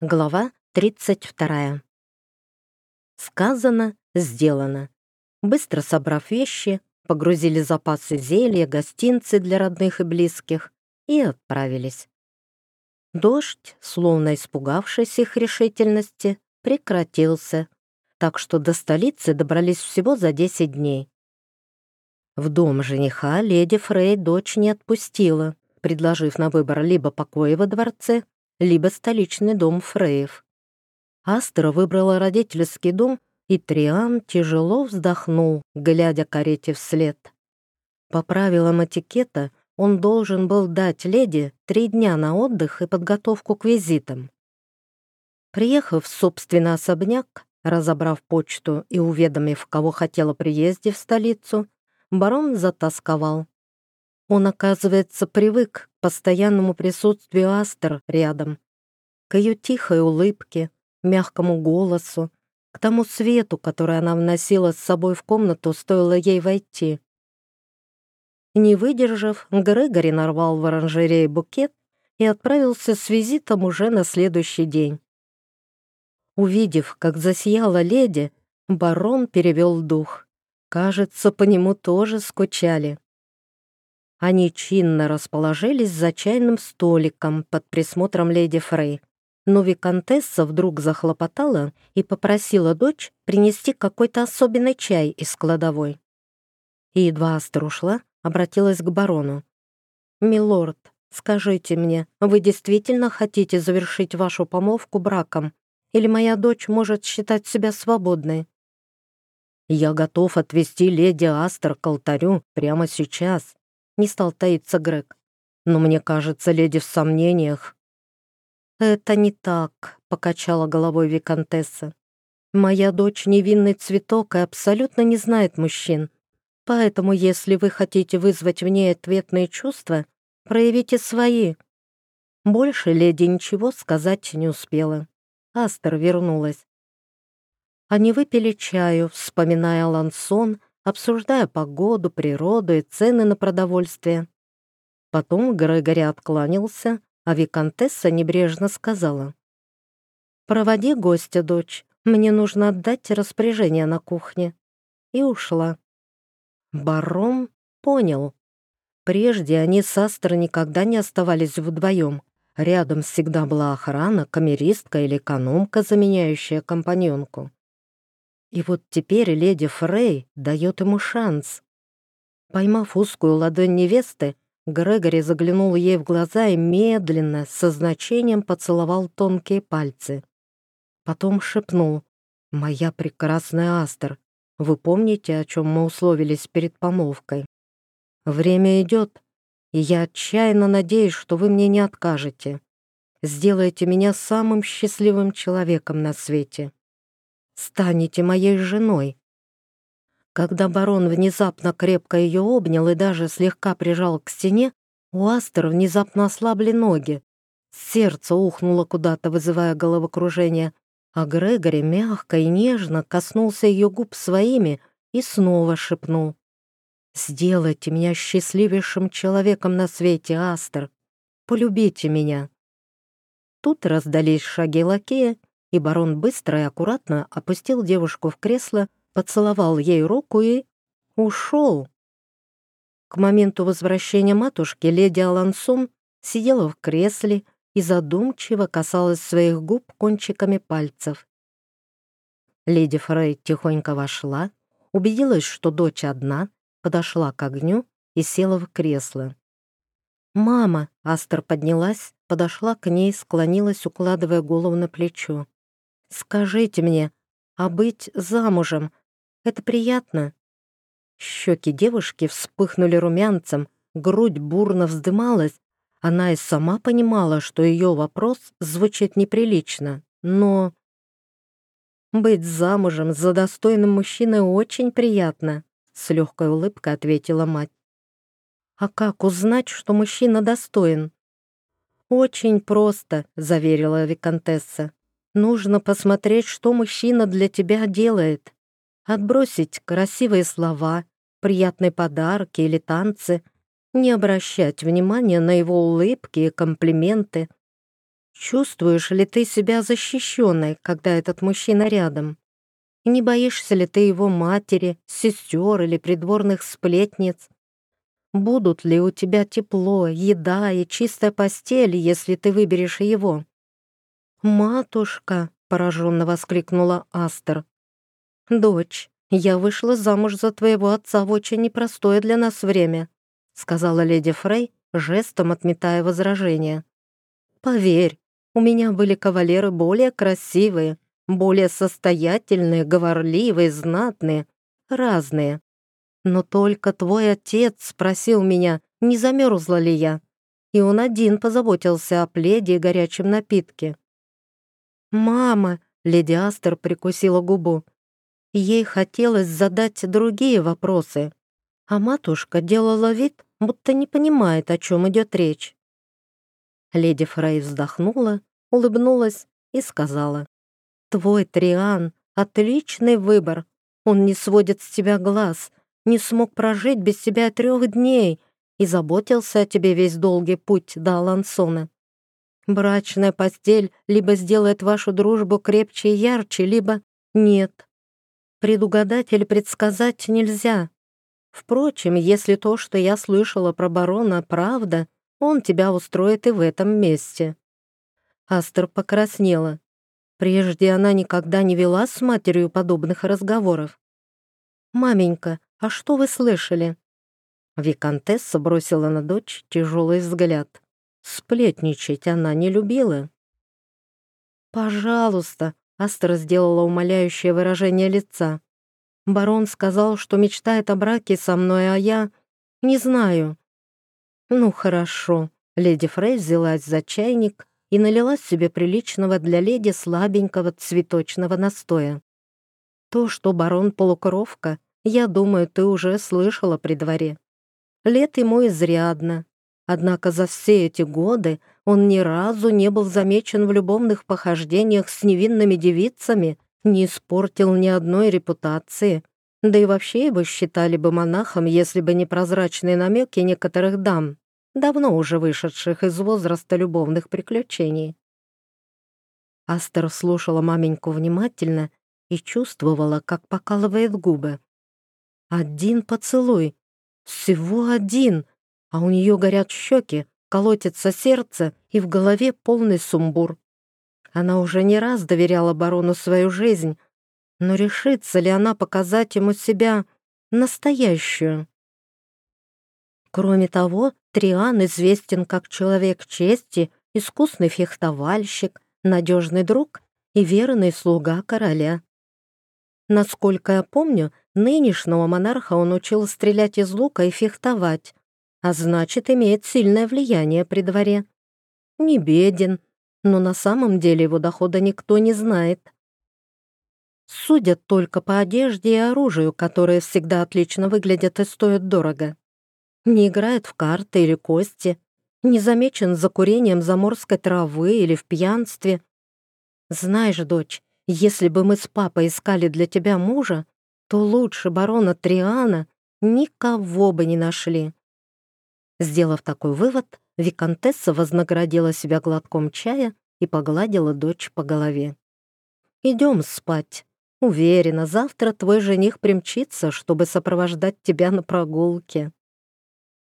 Глава 32. Сказано, сделано. Быстро собрав вещи, погрузили запасы зелья, гостинцы для родных и близких и отправились. Дождь, словно испугавшись их решительности, прекратился, так что до столицы добрались всего за 10 дней. В дом жениха леди Фрей дочь не отпустила, предложив на выбор либо покои во дворце, либо столичный дом Фреев. Астра выбрала родительский дом, и Триан тяжело вздохнул, глядя карете вслед. По правилам этикета он должен был дать леди три дня на отдых и подготовку к визитам. Приехав в собственный особняк, разобрав почту и уведомив, кого хотел о приезде в столицу, барон затасковал. Он, оказывается, привык к постоянному присутствию Астер рядом, к ее тихой улыбке, мягкому голосу, к тому свету, который она вносила с собой в комнату, стоило ей войти. Не выдержав, Грегори нарвал в оранжерее букет и отправился с визитом уже на следующий день. Увидев, как засияла леди, барон перевел дух. Кажется, по нему тоже скучали. Они чинно расположились за чайным столиком под присмотром леди Фрей. Но виконтесса вдруг захлопотала и попросила дочь принести какой-то особенный чай из кладовой. И едва Астер ушла, обратилась к барону. «Милорд, скажите мне, вы действительно хотите завершить вашу помолвку браком? Или моя дочь может считать себя свободной?» «Я готов отвезти леди Астер к алтарю прямо сейчас», не стал таиться Грег. «Но мне кажется, леди в сомнениях». «Это не так», — покачала головой Викантесса. «Моя дочь невинный цветок и абсолютно не знает мужчин. Поэтому, если вы хотите вызвать в ней ответные чувства, проявите свои». Больше леди ничего сказать не успела. Астер вернулась. Они выпили чаю, вспоминая Лансон обсуждая погоду, природу и цены на продовольствие. Потом Грегори откланялся, а Викантесса небрежно сказала. «Проводи гостя, дочь, мне нужно отдать распоряжение на кухне». И ушла. Барон понял. Прежде они с Астро никогда не оставались вдвоем. Рядом всегда была охрана, камеристка или экономка, заменяющая компаньонку. И вот теперь леди Фрей дает ему шанс. Поймав узкую ладонь невесты, Грегори заглянул ей в глаза и медленно, со значением поцеловал тонкие пальцы. Потом шепнул «Моя прекрасная Астер, вы помните, о чем мы условились перед помолвкой? Время идет, и я отчаянно надеюсь, что вы мне не откажете. Сделаете меня самым счастливым человеком на свете» станете моей женой». Когда барон внезапно крепко ее обнял и даже слегка прижал к стене, у Астер внезапно ослабли ноги. Сердце ухнуло куда-то, вызывая головокружение, а Грегори мягко и нежно коснулся ее губ своими и снова шепнул. «Сделайте меня счастливейшим человеком на свете, Астер. Полюбите меня». Тут раздались шаги лакея, и барон быстро и аккуратно опустил девушку в кресло, поцеловал ей руку и... ушел. К моменту возвращения матушки леди Алансон сидела в кресле и задумчиво касалась своих губ кончиками пальцев. Леди Фрей тихонько вошла, убедилась, что дочь одна, подошла к огню и села в кресло. «Мама!» — Астер поднялась, подошла к ней, склонилась, укладывая голову на плечо. Скажите мне, а быть замужем — это приятно?» Щеки девушки вспыхнули румянцем, грудь бурно вздымалась. Она и сама понимала, что ее вопрос звучит неприлично, но... «Быть замужем за достойным мужчиной очень приятно», — с легкой улыбкой ответила мать. «А как узнать, что мужчина достоин?» «Очень просто», — заверила Викантесса. Нужно посмотреть, что мужчина для тебя делает. Отбросить красивые слова, приятные подарки или танцы, не обращать внимания на его улыбки и комплименты. Чувствуешь ли ты себя защищенной, когда этот мужчина рядом? Не боишься ли ты его матери, сестер или придворных сплетниц? Будут ли у тебя тепло, еда и чистая постель, если ты выберешь его?» «Матушка!» — пораженно воскликнула Астер. «Дочь, я вышла замуж за твоего отца в очень непростое для нас время», — сказала леди Фрей, жестом отметая возражение. «Поверь, у меня были кавалеры более красивые, более состоятельные, говорливые, знатные, разные. Но только твой отец спросил меня, не замерзла ли я, и он один позаботился о пледе и горячем напитке. «Мама!» — леди Астер прикусила губу. Ей хотелось задать другие вопросы, а матушка делала вид, будто не понимает, о чем идет речь. Леди Фрей вздохнула, улыбнулась и сказала. «Твой Триан — отличный выбор. Он не сводит с тебя глаз, не смог прожить без тебя трех дней и заботился о тебе весь долгий путь до Алансона. Брачная постель либо сделает вашу дружбу крепче и ярче, либо нет. Предугадать или предсказать нельзя. Впрочем, если то, что я слышала про барона, правда, он тебя устроит и в этом месте». Астер покраснела. Прежде она никогда не вела с матерью подобных разговоров. «Маменька, а что вы слышали?» Викантесса бросила на дочь тяжелый взгляд. Сплетничать она не любила. «Пожалуйста», — Астра сделала умоляющее выражение лица. «Барон сказал, что мечтает о браке со мной, а я... не знаю». «Ну, хорошо». Леди Фрей взялась за чайник и налила себе приличного для леди слабенького цветочного настоя. То, что барон полукровка, я думаю, ты уже слышала при дворе. Лет ему изрядно. Однако за все эти годы он ни разу не был замечен в любовных похождениях с невинными девицами, не испортил ни одной репутации. Да и вообще его считали бы монахом, если бы не прозрачные намеки некоторых дам, давно уже вышедших из возраста любовных приключений. Астер слушала маменьку внимательно и чувствовала, как покалывает губы. Один поцелуй. Всего один. А у нее горят щеки, колотится сердце и в голове полный сумбур. Она уже не раз доверяла барону свою жизнь, но решится ли она показать ему себя настоящую? Кроме того, Триан известен как человек чести, искусный фехтовальщик, надежный друг и верный слуга короля. Насколько я помню, нынешнего монарха он учил стрелять из лука и фехтовать, а значит, имеет сильное влияние при дворе. Не беден, но на самом деле его дохода никто не знает. Судят только по одежде и оружию, которые всегда отлично выглядят и стоят дорого. Не играет в карты или кости, не замечен за курением заморской травы или в пьянстве. Знаешь, дочь, если бы мы с папой искали для тебя мужа, то лучше барона Триана никого бы не нашли». Сделав такой вывод, Викантесса вознаградила себя глотком чая и погладила дочь по голове. «Идем спать. Уверена, завтра твой жених примчится, чтобы сопровождать тебя на прогулке».